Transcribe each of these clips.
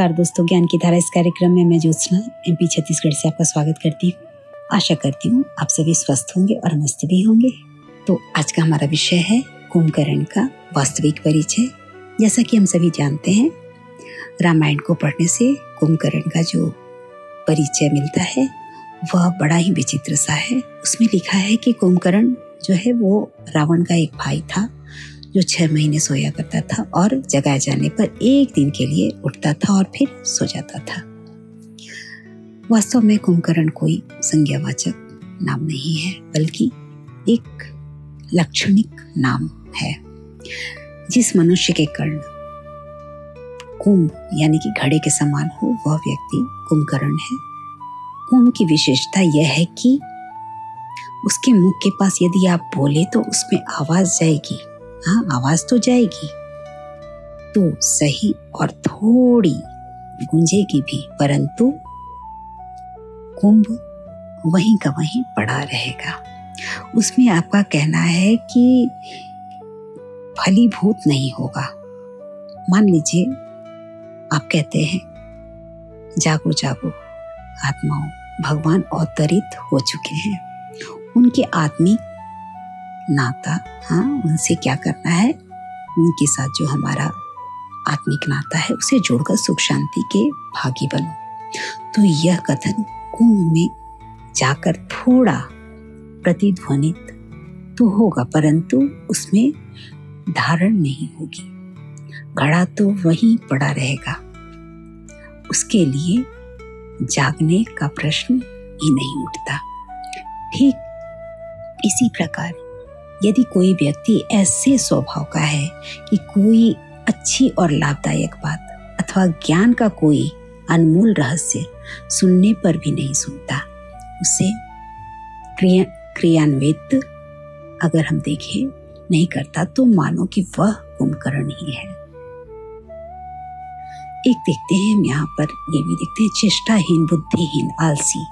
नमस्कार दोस्तों, ज्ञान की धारा इस कार्यक्रम में मैं ज्योत्सना एम पी छत्तीसगढ़ से आपका स्वागत करती हूँ। आशा करती हूँ आप सभी स्वस्थ होंगे और मस्त भी होंगे। तो आज का हमारा विषय है कुंभकर्ण का वास्तविक परिचय। जैसा कि हम सभी जानते हैं, रामायण को पढ़ने से कुंभकर्ण का जो परिचय मिलता है, वह बड़ा ही विचित्र सा है। उसमें लिखा है कि कुंभकर्ण जो है, वो रावण का एक भाई था। जो छह महीने सोया करता था और जगाए जाने पर एक दिन के लिए उठता था और फिर सो जाता था। वास्तव में कुंभकर्ण कोई संज्ञावाचक नाम नहीं है, बल्कि एक लक्षणिक नाम है, जिस मनुष्य के कर्ण कुंभ यानी कि घड़े के समान हो, वह व्यक्ति कुंभकर्ण है। कुंभ की विशेषता यह है कि उसके मुख के पास यदि आप बोले तो उसमें आवाज़ जाएगी। हाँ आवाज़ तो जाएगी। तो सही और थोड़ी गूंजेगी भी, परंतु कुंभ वहीं का वहीं पड़ा रहेगा। उसमें आपका कहना है कि फलीभूत नहीं होगा। मान लीजिए, आप कहते हैं, जागो जागो, आत्माओं, भगवान अवतरित हो चुके हैं। उनके आत्मिक नाता। हाँ उनसे क्या करना है? उनके साथ जो हमारा आत्मिक नाता है, उसे जोड़कर सुख शांति के भागी बनो। तो यह कथन कुंभ में जाकर थोड़ा प्रतिध्वनित तो होगा, परंतु उसमें धारण नहीं होगी। घड़ा तो वहीं पड़ा रहेगा। उसके लिए जागने का प्रश्न ही नहीं उठता। ठीक इसी प्रकार यदि कोई व्यक्ति ऐसे स्वभाव का है कि कोई अच्छी और लाभदायक बात अथवा ज्ञान का कोई अनमोल रहस्य सुनने पर भी नहीं सुनता, उसे क्रिया क्रियान्वित अगर हम देखें नहीं करता तो मानो कि वह कुंभकर्ण ही है। एक देखते हैं हम यहाँ पर, ये भी देखते हैं, चेष्टाहीन, बुद्धिहीन, आलसी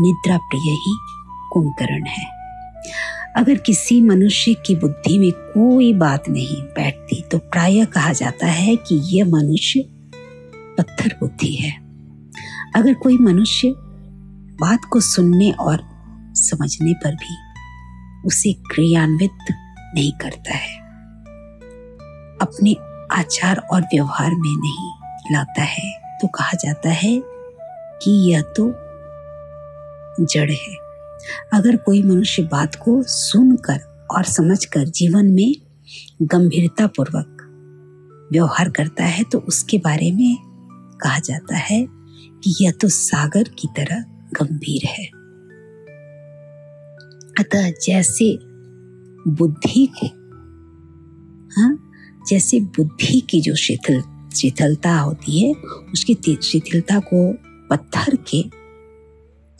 निद्रा प्रिय ही कुंभकर्ण है। अगर किसी मनुष्य की बुद्धि में कोई बात नहीं बैठती तो प्राय कहा जाता है कि यह मनुष्य पत्थर बुद्धि है। अगर कोई मनुष्य बात को सुनने और समझने पर भी उसे क्रियान्वित नहीं करता है, अपने आचार और व्यवहार में नहीं लाता है तो कहा जाता है कि यह तो जड़ है। अगर कोई मनुष्य बात को सुनकर और समझकर जीवन में गंभीरता पूर्वक व्यवहार करता है तो उसके बारे में कहा जाता है कि यह तो सागर की तरह गंभीर है। अतः जैसे बुद्धि को हाँ जैसे बुद्धि की जो शिथिल, शिथिलता होती है, उसकी शिथिलता को पत्थर के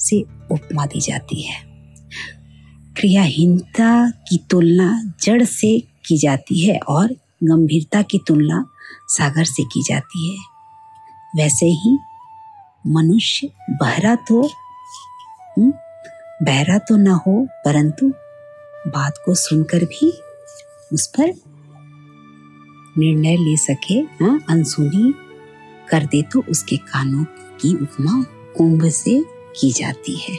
से उपमा दी जाती है। क्रियाहीनता की तुलना जड़ से की जाती है और गंभीरता की तुलना सागर से की जाती है। वैसे ही मनुष्य बहरा तो हम्म, बहरा तो ना हो परंतु बात को सुनकर भी उस पर निर्णय ले सके हाँ अनसुनी कर दे तो उसके कानों की उपमा कुंभ से की जाती है।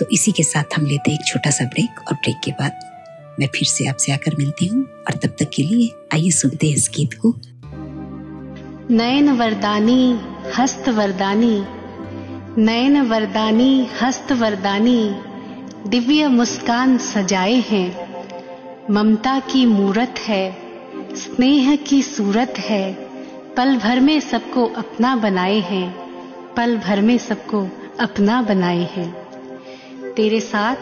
तो इसी के साथ हम लेते एक छोटा सा ब्रेक और ब्रेक के बाद मैं फिर से आपसे आकर मिलती हूँ और तब तक के लिए आइए सुनते हैं इस गीत को। नयन वरदानी हस्त वरदानी नयन वरदानी हस्त वरदानी दिव्य मुस्कान सजाए हैं। ममता की मूरत है, स्नेह की सूरत है, पल भर में सबको अपना बनाए हैं। पल भर में सबको अपना बनाए हैं। तेरे साथ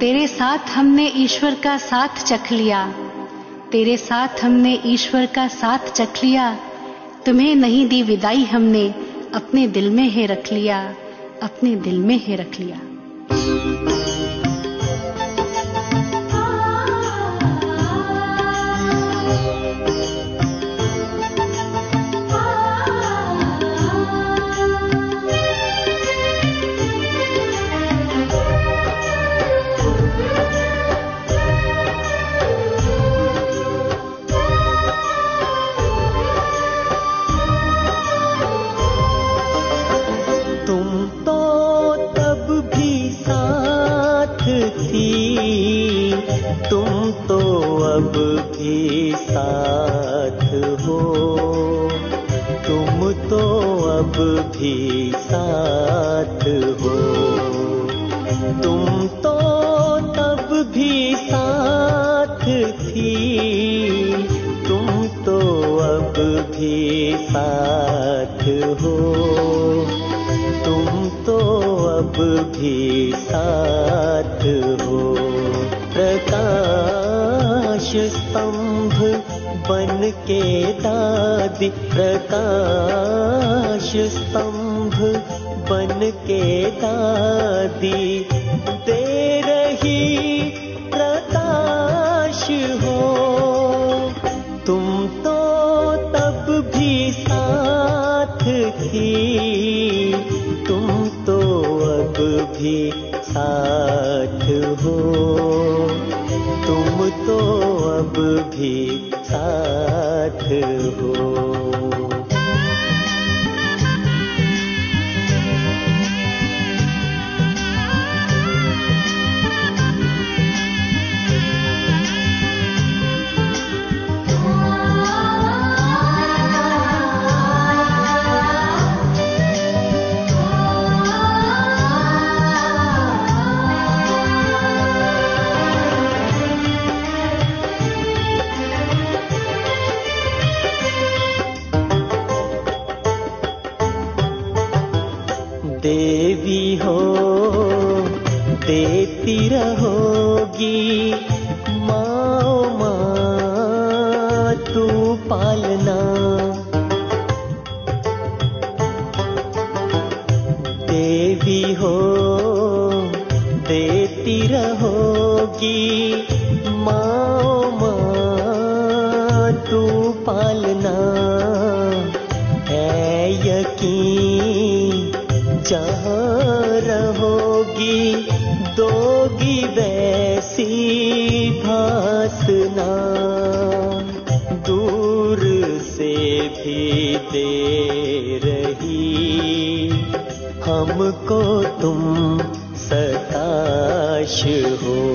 तेरे साथ हमने ईश्वर का साथ चख लिया। तेरे साथ हमने ईश्वर का साथ चख लिया। तुम्हें नहीं दी विदाई हमने, अपने दिल में है रख लिया, अपने दिल में है रख लिया। भी साथ हो। दे रही। हमको तुम सताश हो।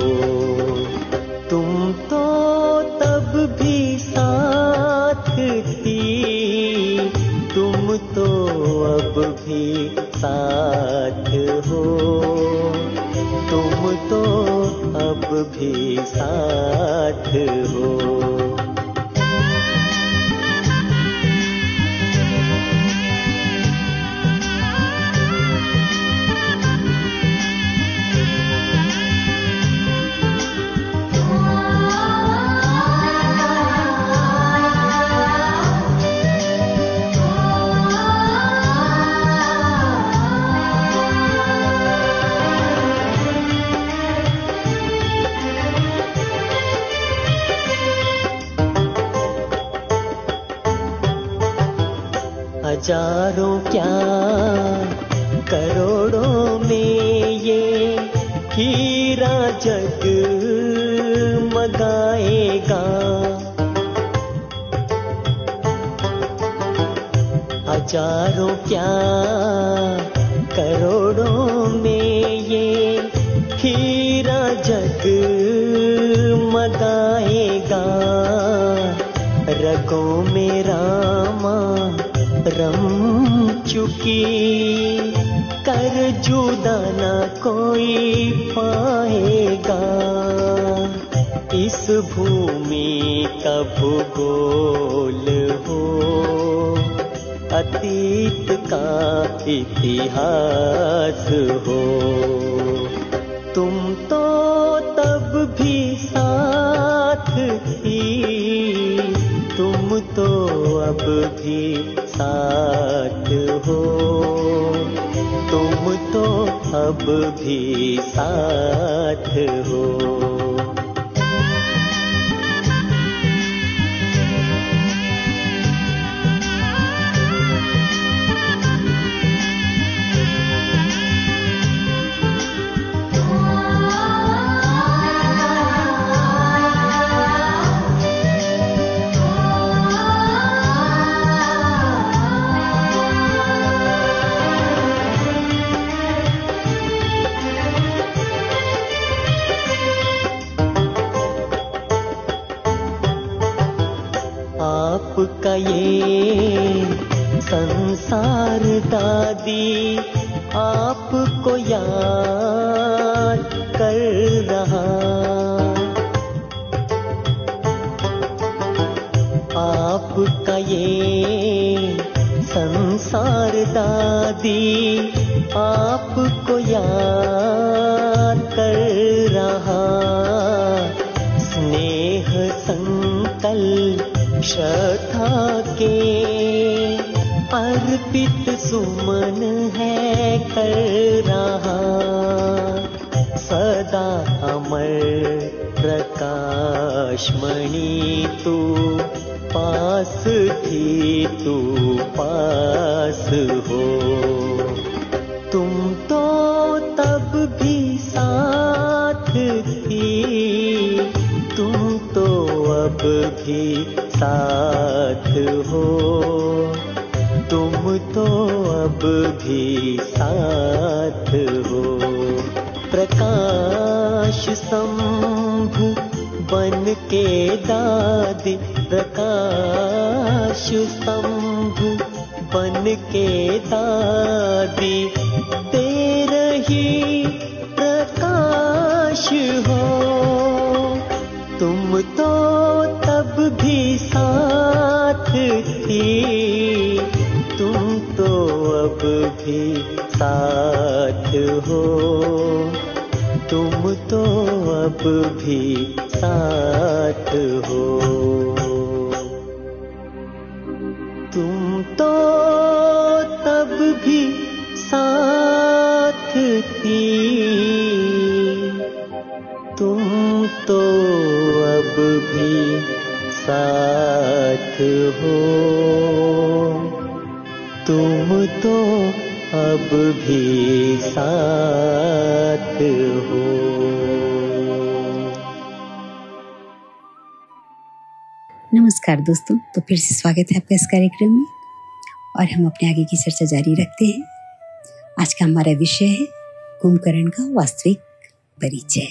हज़ारों क्या करोड़ों में ये खीरा जग मगाएगा रगों में रामा रम चुकी, कर जुदा ना कोई पाएगा। इस भू का इतिहास हो। तुम तो तब भी साथ थी, तुम तो अब भी साथ हो। तुम तो अब भी साथ हो। दादी साथ हो। तुम तो अब भी साथ हो। प्रकाश संभु बन के दादी प्रकाश स्तंभ बन के दादी। प्रकाश हो। तुम तो थी तुम तो अब भी साथ हो। तुम तो अब भी साथ हो। तुम तो अब भी साथ हो। नमस्कार दोस्तों तो फिर से स्वागत है आपका इस कार्यक्रम में। और हम अपने आगे की चर्चा जारी रखते हैं। आज का हमारा विषय है कुंभकर्ण का वास्तविक परिचय।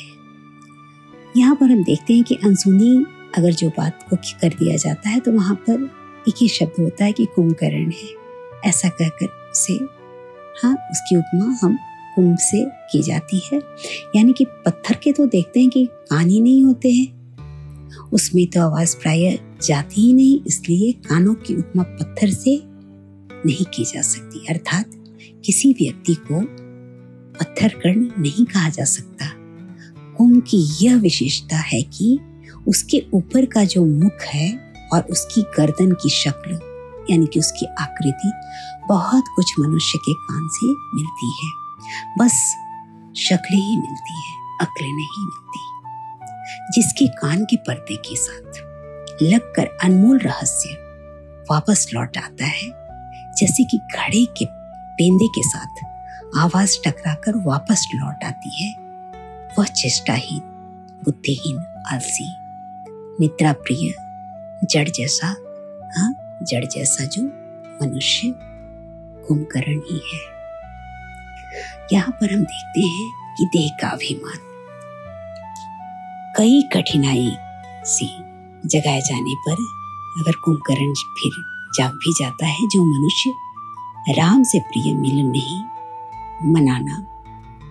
यहाँ पर हम देखते हैं कि अनसुनी अगर जो बात को कर दिया जाता है तो वहाँ पर एक ही शब्द होता है कि कुंभकर्ण है। ऐसा कहकर उसे हाँ उसकी उपमा हम कुंभ से की जाती है। यानी कि पत्थर के तो देखते हैं कि कान ही नहीं होते हैं। उसमें तो आवाज़ प्राय जाती ही नहीं, इसलिए कानों की उपमा पत्थर से नहीं की जा सकती। अर्थात किसी व्यक्ति को पत्थर कर्ण नहीं कहा जा सकता। कुंभ की यह विशेषता है कि उसके ऊपर का जो मुख है और उसकी गर्दन की शक्ल, यानी कि उसकी आकृति, बहुत कुछ मनुष्य के कान से मिलती है। बस शक्ल ही मिलती है, अक्ल नहीं मिलती। जिसके कान के पर्दे के साथ लगकर अनमोल रहस्य वापस लौट आता है, जैसे कि घड़े के पेंदे के साथ आवाज़ टकराकर वापस लौट आती है, वह चेष्टाहीन, बुद्धिहीन, आलसी निद्रा प्रिय जड़ जैसा हाँ जड़ जैसा जो मनुष्य कुंभकर्ण ही है। यहाँ पर हम देखते हैं कि देह का अभिमान। कई कठिनाई से जगाए जाने पर अगर कुंभकर्ण फिर जाग भी जाता है, जो मनुष्य राम से प्रिय मिलन नहीं, मनाना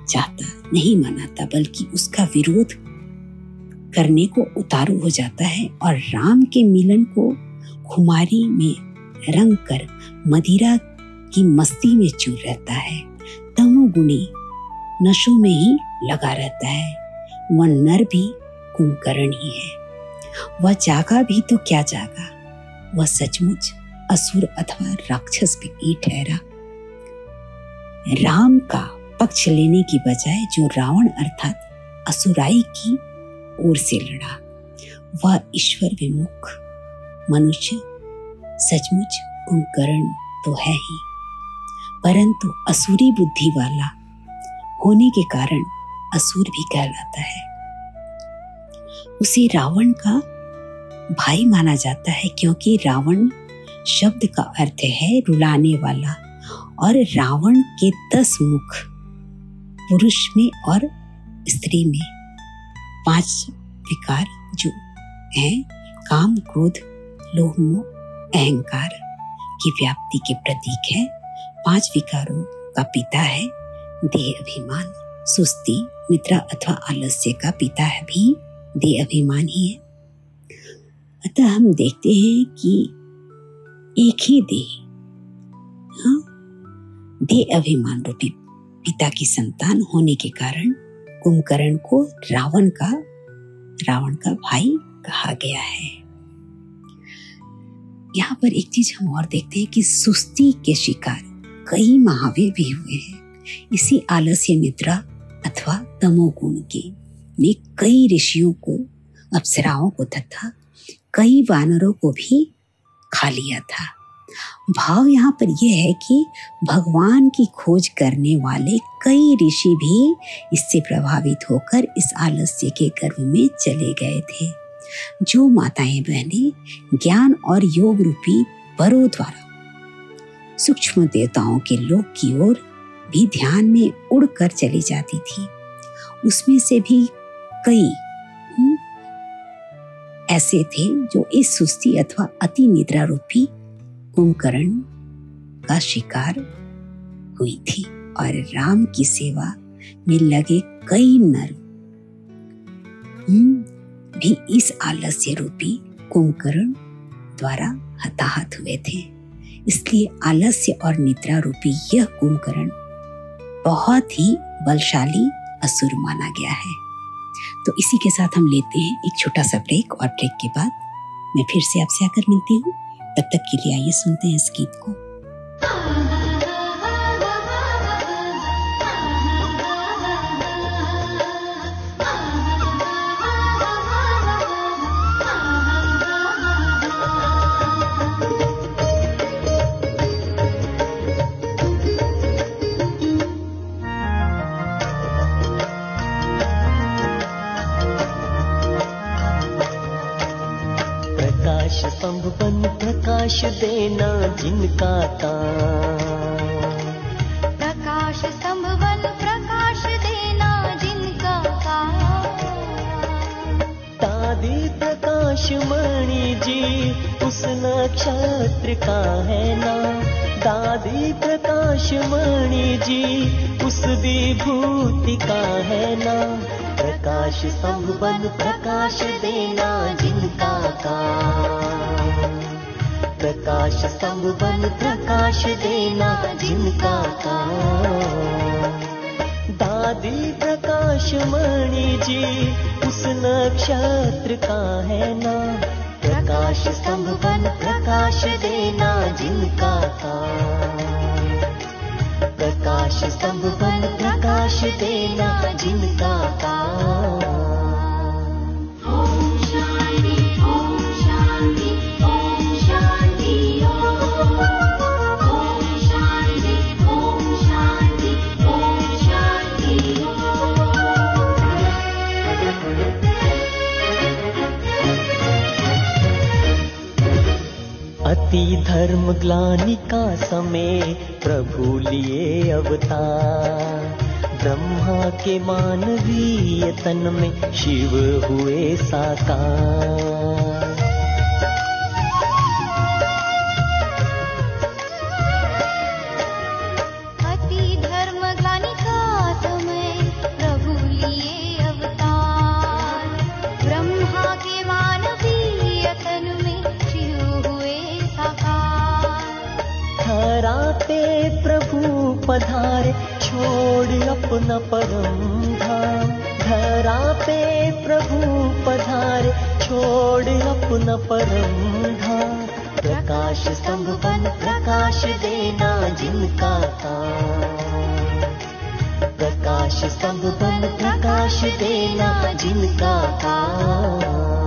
चाहता, नहीं मनाता, बल्कि उसका विरोध करने को उतारू हो जाता है और राम के मिलन को खुमारी में रंग कर मदिरा की मस्ती में चूर रहता है। तमोगुणी नशों में ही लगा रहता है। वह नर भी कुंभकर्ण ही है। वह जागा भी तो क्या जागा? वह सचमुच असुर अथवा राक्षस भी ही ठहरा। राम का पक्ष लेने की बजाय जो रावण अर्थात असुराई की ओर से लड़ा। वह ईश्वर विमुख मनुष्य, सचमुच कुंभकर्ण तो है ही। परंतु असुरी बुद्धि वाला होने के कारण असुर भी कहलाता है। उसे रावण का भाई माना जाता है क्योंकि रावण शब्द का अर्थ है रुलाने वाला और रावण के दस मुख पुरुष में और स्त्री में। पाँच विकार जो हैं, काम, क्रोध, लोभ, मोह, अहंकार की व्याप्ति के प्रतीक है। पाँच विकारों का पिता है, देह अभिमान, सुस्ती, निद्रा अथवा आलस्य का पिता है भी, देह अभिमान ही है। अतः हम देखते हैं कि एक ही देह हाँ देह अभिमान रूपी पिता की संतान होने के कारण कुंभकर्ण को रावण का रावण का भाई कहा गया है। यहाँ पर एक चीज़ हम और देखते हैं कि सुस्ती के शिकार कई महावीर भी हुए हैं। इसी आलस्य निद्रा अथवा तमोगुण के ने कई ऋषियों को, अप्सराओं को तथा कई वानरों को भी खा लिया था। भाव यहाँ पर यह है कि भगवान की खोज करने वाले कई ऋषि भी इससे प्रभावित होकर इस आलस्य के गर्भ में चले गए थे। जो माताएँ बहनें ज्ञान और योग रूपी बरों द्वारा सूक्ष्म देवताओं के लोक की ओर भी ध्यान में उड़कर चली जाती थी। उसमें से भी कई हम्म, ऐसे थे जो इस सुस्ती अथवा अति निद्रा रूपी कुंभकर्ण का शिकार हुई थी और राम की सेवा में लगे कई नर। हम्म, भी इस आलस्य रूपी कुंभकर्ण द्वारा हताहत हुए थे। इसलिए आलस्य और निद्रा रूपी यह कुंभकर्ण बहुत ही बलशाली असुर माना गया है। तो इसी के साथ हम लेते हैं एक छोटा सा ब्रेक और ब्रेक के बाद मैं फिर से आपसे आकर मिलती हूँ। तब तक के लिए आइए सुनते हैं इस गीत को। प्रकाश संभवन प्रकाश देना जिनका काम दादी प्रकाश मणि जी उस नक्षत्र का है दादी प्रकाश मणि जी उस विभूति का है प्रकाश संभवन प्रकाश देना जिनका काम प्रकाश संभवन प्रकाश देना जिनका काम। दादी प्रकाश मणि जी उस नक्षत्र का है नाम। प्रकाश संभवन प्रकाश देना जिनका काम। प्रकाश संभवन प्रकाश देना जिनका काम अति धर्म ग्लानि का समय प्रभु लिए अवतार। ब्रह्मा के मानवीय तन में शिव हुए साकार छोड़ अपना परम धाम। धरा पे प्रभु पधारे छोड़ अपना परम धाम। प्रकाश संभवन प्रकाश देना जिनका काम। प्रकाश संभवन प्रकाश देना जिनका काम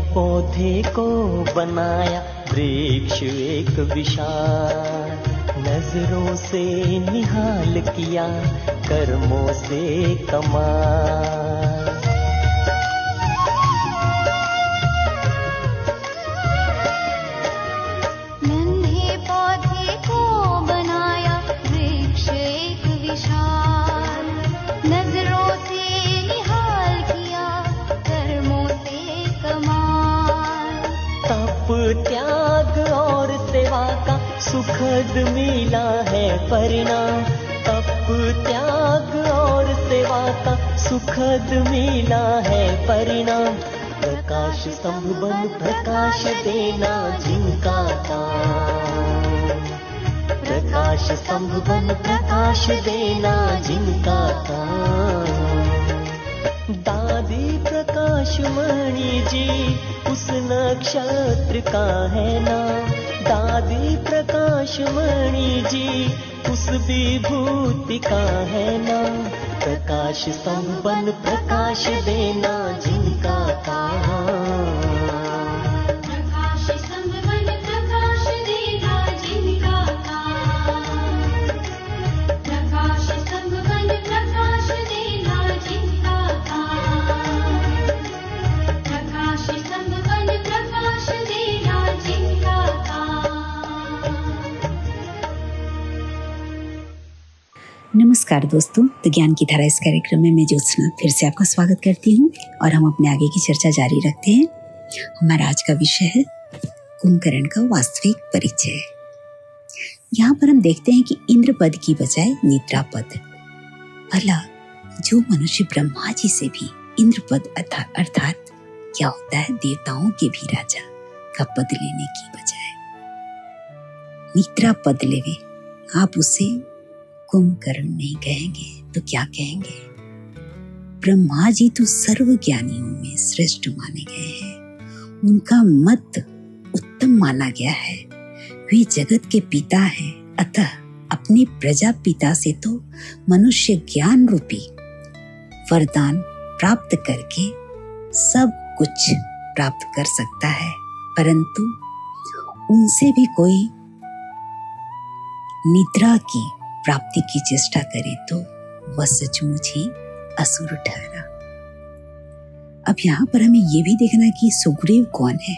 पौधे को बनाया वृक्ष एक विशाल। नजरों से निहाल किया कर्मों से कमाल सुखद मिला है परिणाम। तप त्याग और सेवा का सुखद मिला है परिणाम। प्रकाश स्तंभ बन प्रकाश देना जिनका काम। प्रकाश स्तंभ बन प्रकाश देना जिनका काम। दादी प्रकाश मणि जी उस नक्षत्र का है नाम दादी मणि जी उस विभूति का है नाम। प्रकाश बन प्रकाश देना जिनका काम नमस्कार दोस्तों। तो ज्ञान की धारा इस कार्यक्रम में मैं ज्योत्सना फिर से आपका स्वागत करती हूँ और हम अपने आगे की चर्चा जारी रखते हैं। हमारा आज का विषय है कुंभकर्ण का वास्तविक परिचय। यहाँ पर हम देखते हैं कि इंद्र पद की बजाय निद्रा पद भला, जो मनुष्य ब्रह्मा जी से भी इंद्र पद अर्थात क्या होता है देवताओं के भी राजा का पद लेने की बजाय। निद्रा पद लेवे, आप उसे कुंभकर्ण नहीं कहेंगे तो क्या कहेंगे? ब्रह्मा जी तो सर्व ज्ञानियों में श्रेष्ठ माने गए हैं। उनका मत उत्तम माना गया है। वे जगत के पिता हैं, अतः अपने प्रजा पिता से तो मनुष्य ज्ञान रूपी वरदान प्राप्त करके सब कुछ प्राप्त कर सकता है। परंतु उनसे भी कोई निद्रा की प्राप्ति की चेष्टा करे तो वह सचमुच ही असुर ठहरा। अब यहाँ पर हमें ये भी देखना कि सुग्रीव कौन है?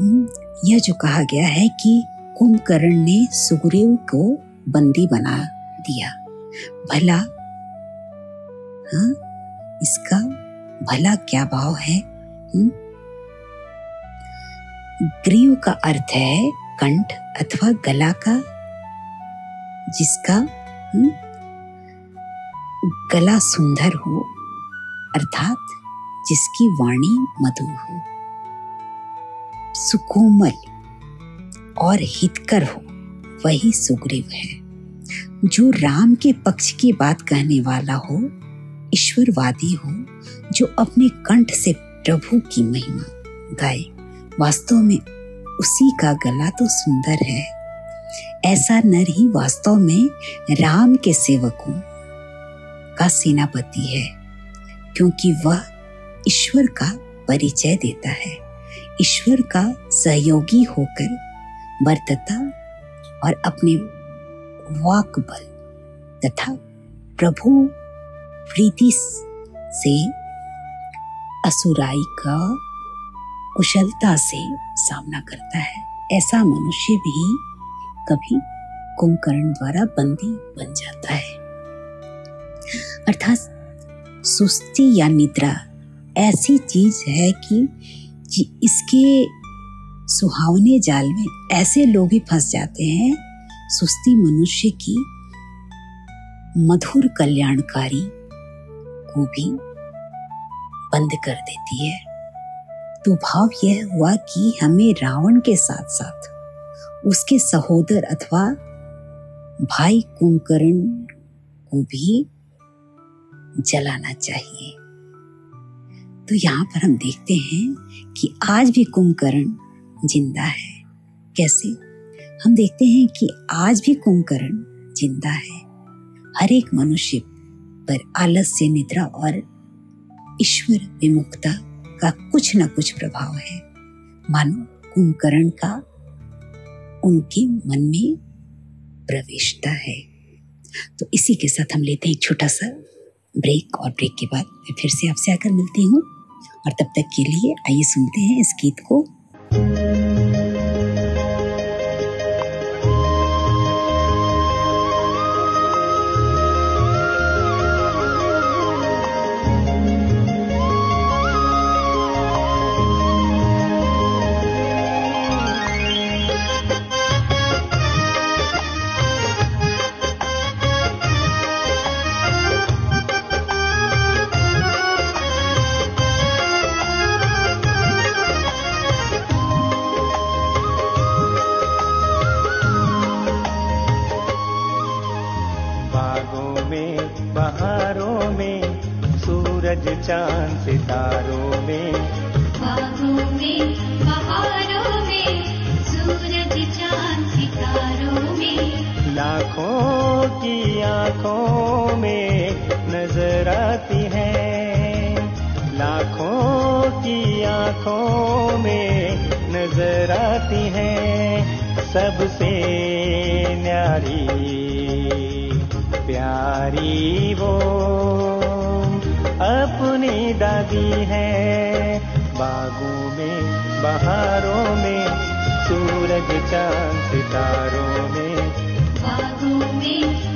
हम्म, यह जो कहा गया है कि कुंभकर्ण ने सुग्रीव को बंदी बना दिया। भला हाँ इसका भला क्या भाव है? हम्म? ग्रीव का अर्थ है कंठ अथवा गला का जिसका हम्म, गला सुंदर हो अर्थात जिसकी वाणी मधुर हो सुकोमल और हितकर हो वही सुग्रीव है। जो राम के पक्ष की बात कहने वाला हो ईश्वरवादी हो जो अपने कंठ से प्रभु की महिमा गाए वास्तव में उसी का गला तो सुंदर है। ऐसा नर ही वास्तव में राम के सेवकों का सेनापति है, क्योंकि वह ईश्वर का परिचय देता है। ईश्वर का सहयोगी होकर बरतता और अपने वाक बल तथा प्रभु प्रीति से असुराई का कुशलता से सामना करता है। ऐसा मनुष्य भी कभी कुंभकर्ण द्वारा बंदी बन जाता है। अर्थात सुस्ती या निद्रा ऐसी चीज़ है कि इसके सुहावने जाल में ऐसे लोग भी फंस जाते हैं, सुस्ती मनुष्य की मधुर कल्याणकारी को भी बंद कर देती है। तो भाव यह हुआ कि हमें रावण के साथ साथ उसके सहोदर अथवा भाई कुंभकर्ण को भी जलाना चाहिए। तो यहाँ पर हम देखते हैं कि आज भी कुंभकर्ण ज़िंदा है। कैसे? हम देखते हैं कि आज भी कुंभकर्ण ज़िंदा है। हर एक मनुष्य पर आलस्य, निद्रा और ईश्वर विमुक्ता का कुछ न कुछ प्रभाव है। मानो कुंभकर्ण का उनके मन में प्रवेशता है। तो इसी के साथ हम लेते हैं छोटा सा ब्रेक और ब्रेक के बाद मैं फिर से आपसे आकर मिलती हूँ। और तब तक के लिए आइए सुनते हैं इस गीत को। नज़र आती है सबसे न्यारी, प्यारी वो। अपनी दादी है बागों में, बहारों में, सूरज चाँद सितारों में। बागों में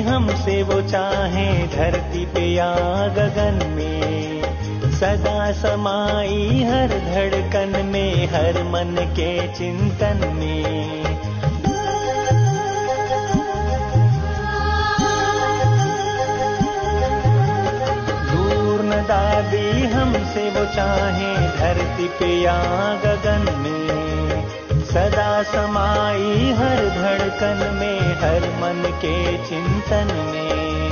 हमसे वो चाहे धरती पे या गगन में। सदा समाई हर धड़कन में, हर मन के चिंतन में। दादी हमसे वो चाहे धरती पे या गगन में। सदा समाई हर धड़कन में, हर मन के चिंतन में।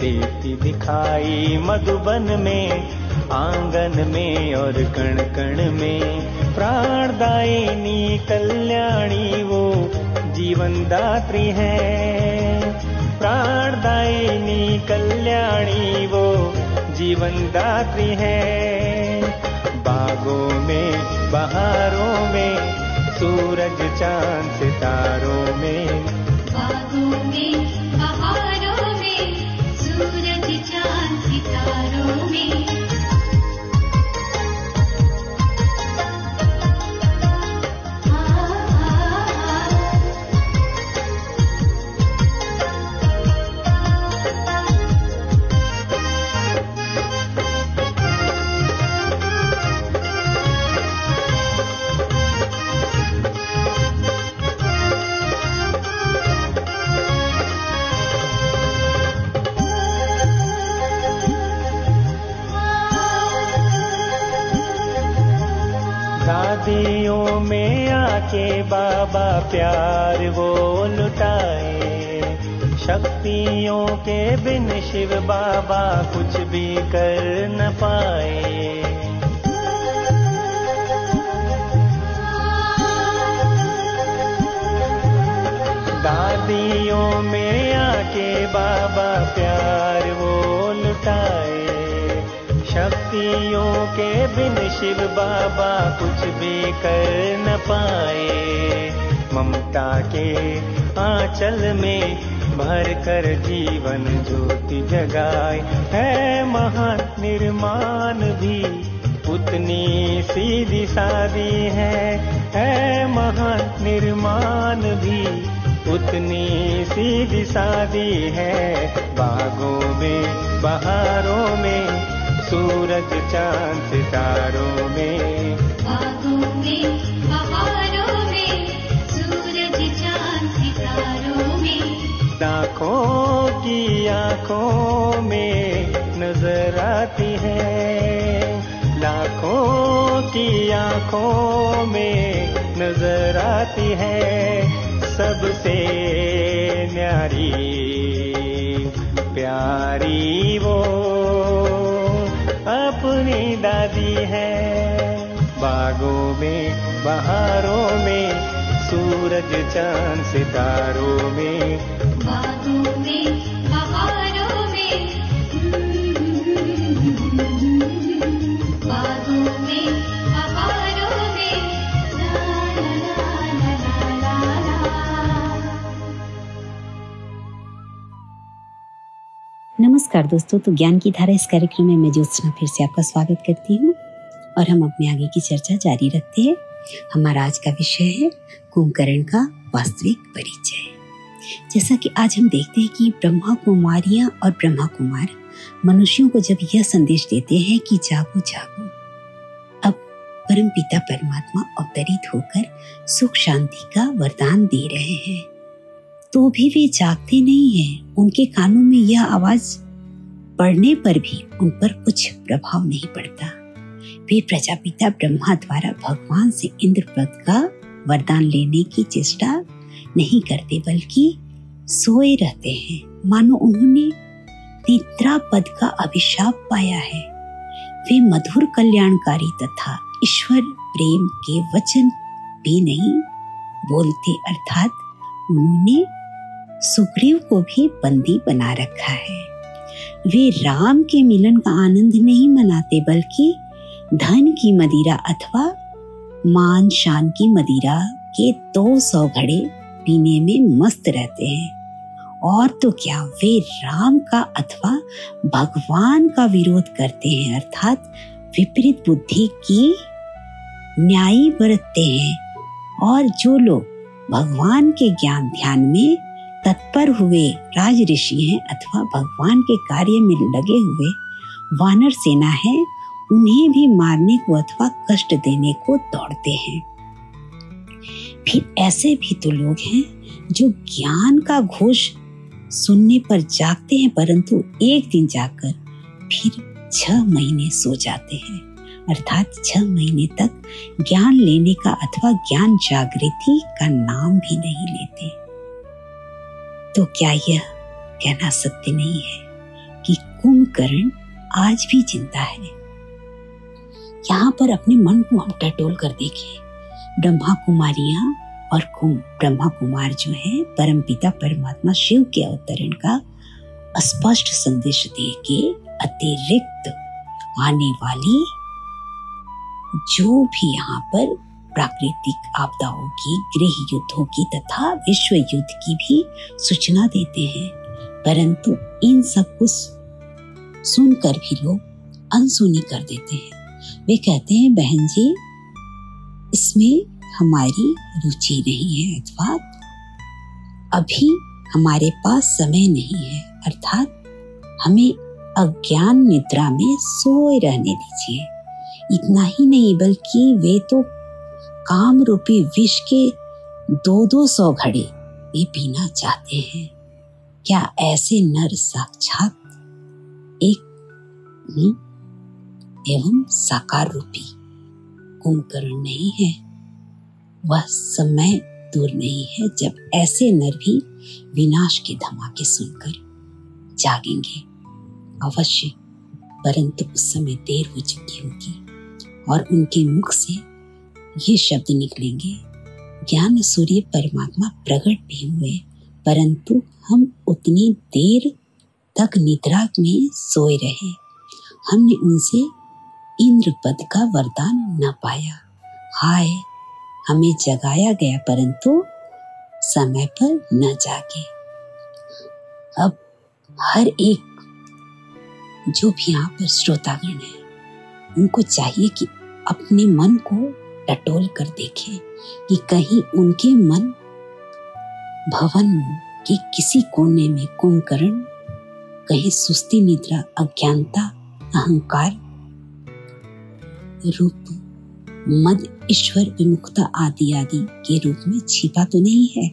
देती दिखाई मधुबन में, आँगन में और कण कण में। प्राणदायिनी कल्याणी वो जीवन दात्री है। प्राणदायिनी कल्याणी वो जीवन दात्री है। बागों में, बहारों में सूरज चाँद सितारों में। आके बाबा प्यार वो लुटाए। शक्तियों के बिन शिव बाबा कुछ भी कर न पाए। दादियों में आके बाबा प्यार वो लुटाए। शक्तियों के बिन शिव बाबा कुछ भी कर न पाए। ममता के आंचल में भर कर जीवन ज्योति जगाए। है महान निर्माण भी, उतनी सीधी सादी है। है महान निर्माण भी, उतनी सीधी सादी है। बागों में, बहारों में सूरज चाँद सितारों में। बागों में बहारों में सूरज चाँद सितारों में। आँखों की आँखों में नज़र आती है। लाखों की आँखों में नज़र आती है। सबसे दादी है। बागों में बहारों में सूरज चाँद सितारों में नमस्कार दोस्तों तो ज्ञान की धारा इस कार्यक्रम में मैं ज्योत्सना फिर से आपका स्वागत करती हूँ और हम अपने आगे की चर्चा जारी रखते हैं। हमारा आज का विषय है कुंभकर्ण का वास्तविक परिचय। जैसा कि आज हम देखते हैं कि ब्रह्मा कुमारियाँ और ब्रह्मा कुमार मनुष्यों को जब यह संदेश देते हैं कि जागो जागो, अब परम पिता परमात्मा अवतरित होकर सुख शांति का वरदान दे रहे हैं। तो भी वे जागते नहीं हैं। उनके कानों में यह आवाज़ पढ़ने पर भी उन पर कुछ प्रभाव नहीं पड़ता। वे प्रजापिता ब्रह्मा द्वारा भगवान से इंद्रपद का वरदान लेने की चेष्टा नहीं करते, बल्कि सोए रहते हैं। मानो उन्होंने निद्रा पद का अभिशाप पाया है। वे मधुर कल्याणकारी तथा ईश्वर प्रेम के वचन भी नहीं बोलते, अर्थात उन्होंने सुग्रीव को भी बंदी बना रखा है। वे राम के मिलन का आनंद नहीं मनाते, बल्कि धन की मदिरा अथवा मान शान की मदिरा के दो सौ घड़े पीने में मस्त रहते हैं। और तो क्या, वे राम का अथवा भगवान का विरोध करते हैं, अर्थात विपरीत बुद्धि की न्यायी बरतते हैं। और जो लोग भगवान के ज्ञान ध्यान में तत्पर हुए राज ऋषि हैं अथवा भगवान के कार्य में लगे हुए वानर सेना है, उन्हें भी मारने को अथवा कष्ट देने को दौड़ते हैं। फिर ऐसे भी तो लोग हैं जो ज्ञान का घोष सुनने पर जागते हैं, परंतु एक दिन जाकर फिर छह महीने सो जाते हैं। अर्थात छह महीने तक ज्ञान लेने का अथवा ज्ञान जागृति का नाम भी नहीं लेते। तो क्या यह कहना सत्य नहीं है कि कुंभकर्ण आज भी ज़िंदा है? यहाँ पर अपने मन को हम टटोल कर देखें। ब्रह्मा कुमारियाँ और कुंभ ब्रह्मा कुमार जो है परम पिता परमात्मा शिव के अवतरण का स्पष्ट संदेश दे के अतिरिक्त आने वाली जो भी यहाँ पर प्राकृतिक आपदाओं की, गृह युद्धों की तथा विश्व युद्ध की भी सूचना देते हैं। परंतु इन सब कुछ सुनकर भी लोग अनसुनी कर देते हैं। वे कहते हैं, बहन जी, इसमें हमारी रुचि नहीं है, अथवा अभी हमारे पास समय नहीं है। अर्थात हमें अज्ञान निद्रा में सोए रहने दीजिए। इतना ही नहीं, बल्कि वे तो काम रूपी विष के दो दो सौ घड़े वे पीना चाहते हैं। क्या ऐसे नर साक्षात एक एवं साकार रूपी कुंभकर्ण नहीं है। वह समय दूर नहीं है जब ऐसे नर भी विनाश के धमाके सुनकर जागेंगे। अवश्य, परंतु उस समय देर हो चुकी होगी और उनके मुख से ये शब्द निकलेंगे, ज्ञान सूर्य परमात्मा प्रकट भी हुए, परंतु हम उतनी देर तक निद्रा में सोए रहे। हमने उनसे इंद्र पद का वरदान न पाया। हाय, हमें जगाया गया, परंतु समय पर न जागे। अब हर एक, जो भी यहाँ पर श्रोतागण है, उनको चाहिए कि अपने मन को टटोल कर देखें कि कहीं उनके मन भवन के किसी कोने में कुंभकर्ण, कहीं सुस्ती, निद्रा, अज्ञानता, अहंकार रूप, मद, ईश्वर, विमुखता आदि आदि के रूप में छिपा तो नहीं है।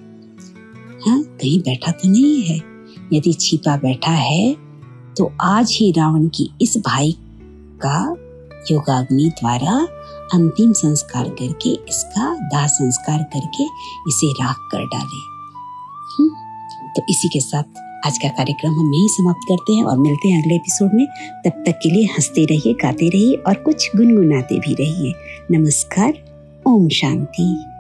हाँ कहीं बैठा तो नहीं है। यदि छिपा बैठा है तो आज ही रावण की इस भाई का योगाग्नि द्वारा अंतिम संस्कार करके इसका दाह संस्कार करके इसे राख कर डाले। हम्म, तो इसी के साथ आज का कार्यक्रम हम यही समाप्त करते हैं और मिलते हैं अगले एपिसोड में। तब तक के लिए हँसते रहिए गाते रहिए और कुछ गुनगुनाते भी रहिए। नमस्कार ओम शांति।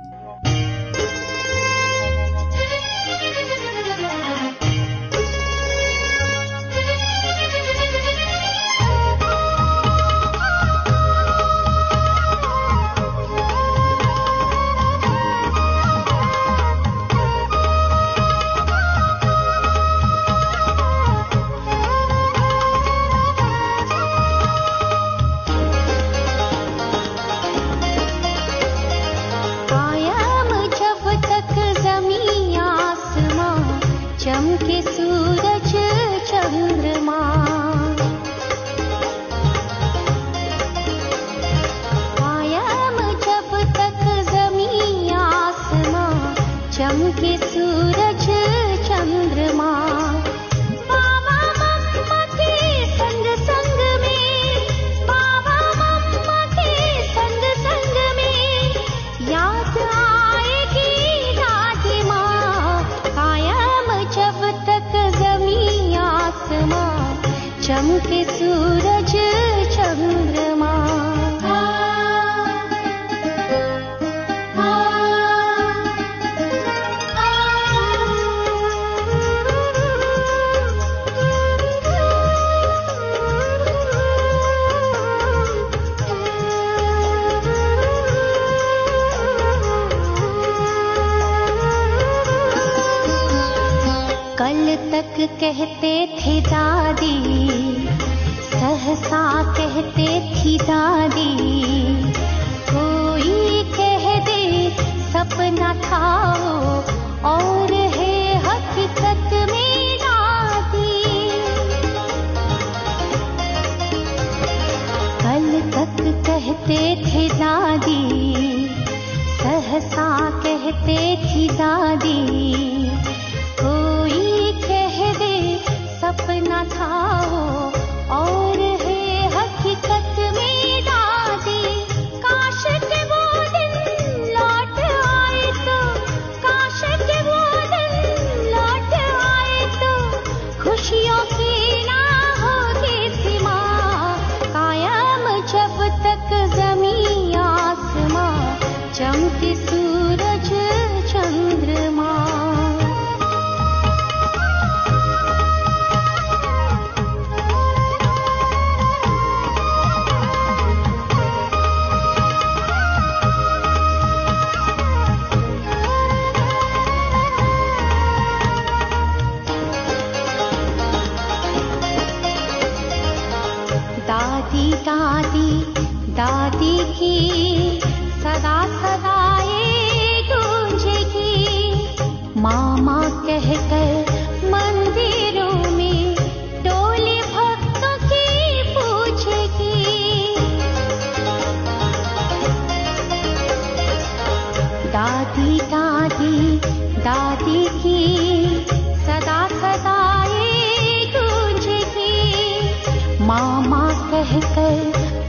कहकर